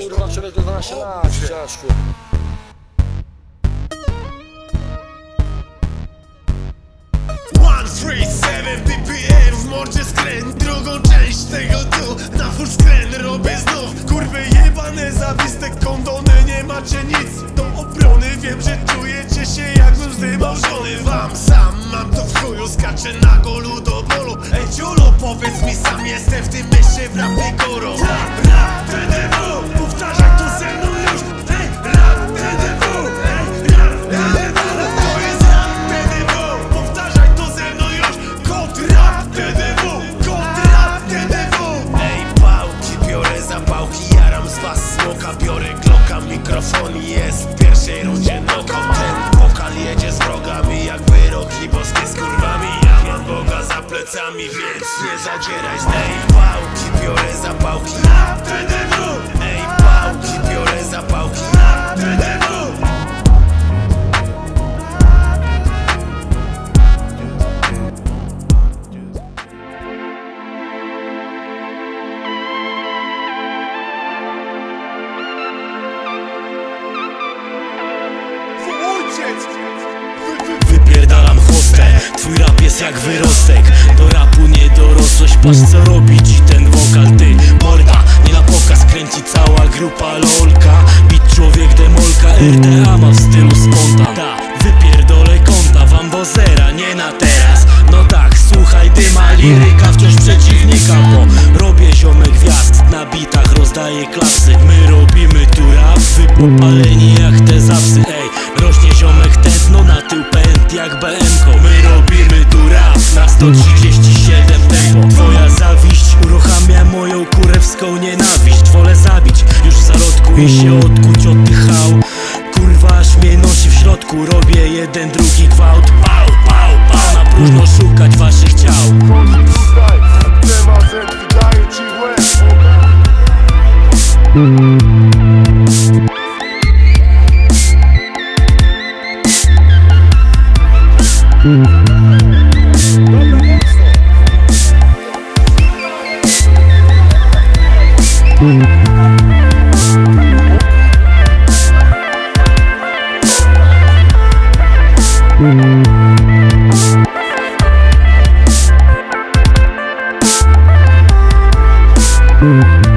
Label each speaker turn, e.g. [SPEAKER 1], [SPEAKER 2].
[SPEAKER 1] Kurwa, człowieku 12 lat, ciężko.
[SPEAKER 2] One, three, seven, BPM w mordzie skręt. Drugą część tego tu Na full screen robię znów. Kurwy jebane, zawiste kondony Nie macie nic. Do obrony Wiem, że czujecie Skaczę na golu do bolu Ej ciulu, powiedz mi sam Jestem w tym mieście w rapie górą. Rap, rap, TDW Powtarzaj to ze mną już. Ej, rap, TDW Ej, rap, TDW To jest rap, TDW Powtarzaj to ze mną już. Kod rap, TDW Kod rap, TDW Ej, pałki, biorę zapałki Jaram z was smoka Biorę glocka, mikrofon jest w pierwszej rundzie knockout Ten pokal jedzie z wrogami Jak wyroki boskie plecami, więc nie zadzieraj z Ej, pałki, biorę zapałki. Rap, TDW Ej, pałki, biorę zapałki. Rap, TDW
[SPEAKER 3] Wypierdalam chłostę, twój rap jest jak wyrostek patrz co robi ci ten wokal Ty, morda, nie na pokaz kręci cała grupa lolka. Bit człowiek demolka, RDA ma w stylu spontan Ta, wypierdolę kąta wam do zera, nie na teraz. No tak, słuchaj dyma, liryka wciąż przeciwnika Bo robię ziomek gwiazd, na bitach rozdaję klapsy My robimy tu rap, wy popaleni jak te zapsy Ej, rośnie ziomek tętno na tył pęd jak BM-ko My robimy tu rap na 137 i się odkuć od tych hał Kurwa aż mnie nosi w środku Robię jeden, drugi gwałt. Pał, pał, pał Na próżno szukać waszych ciał.
[SPEAKER 2] Mm-hmm.
[SPEAKER 4] Mm-hmm.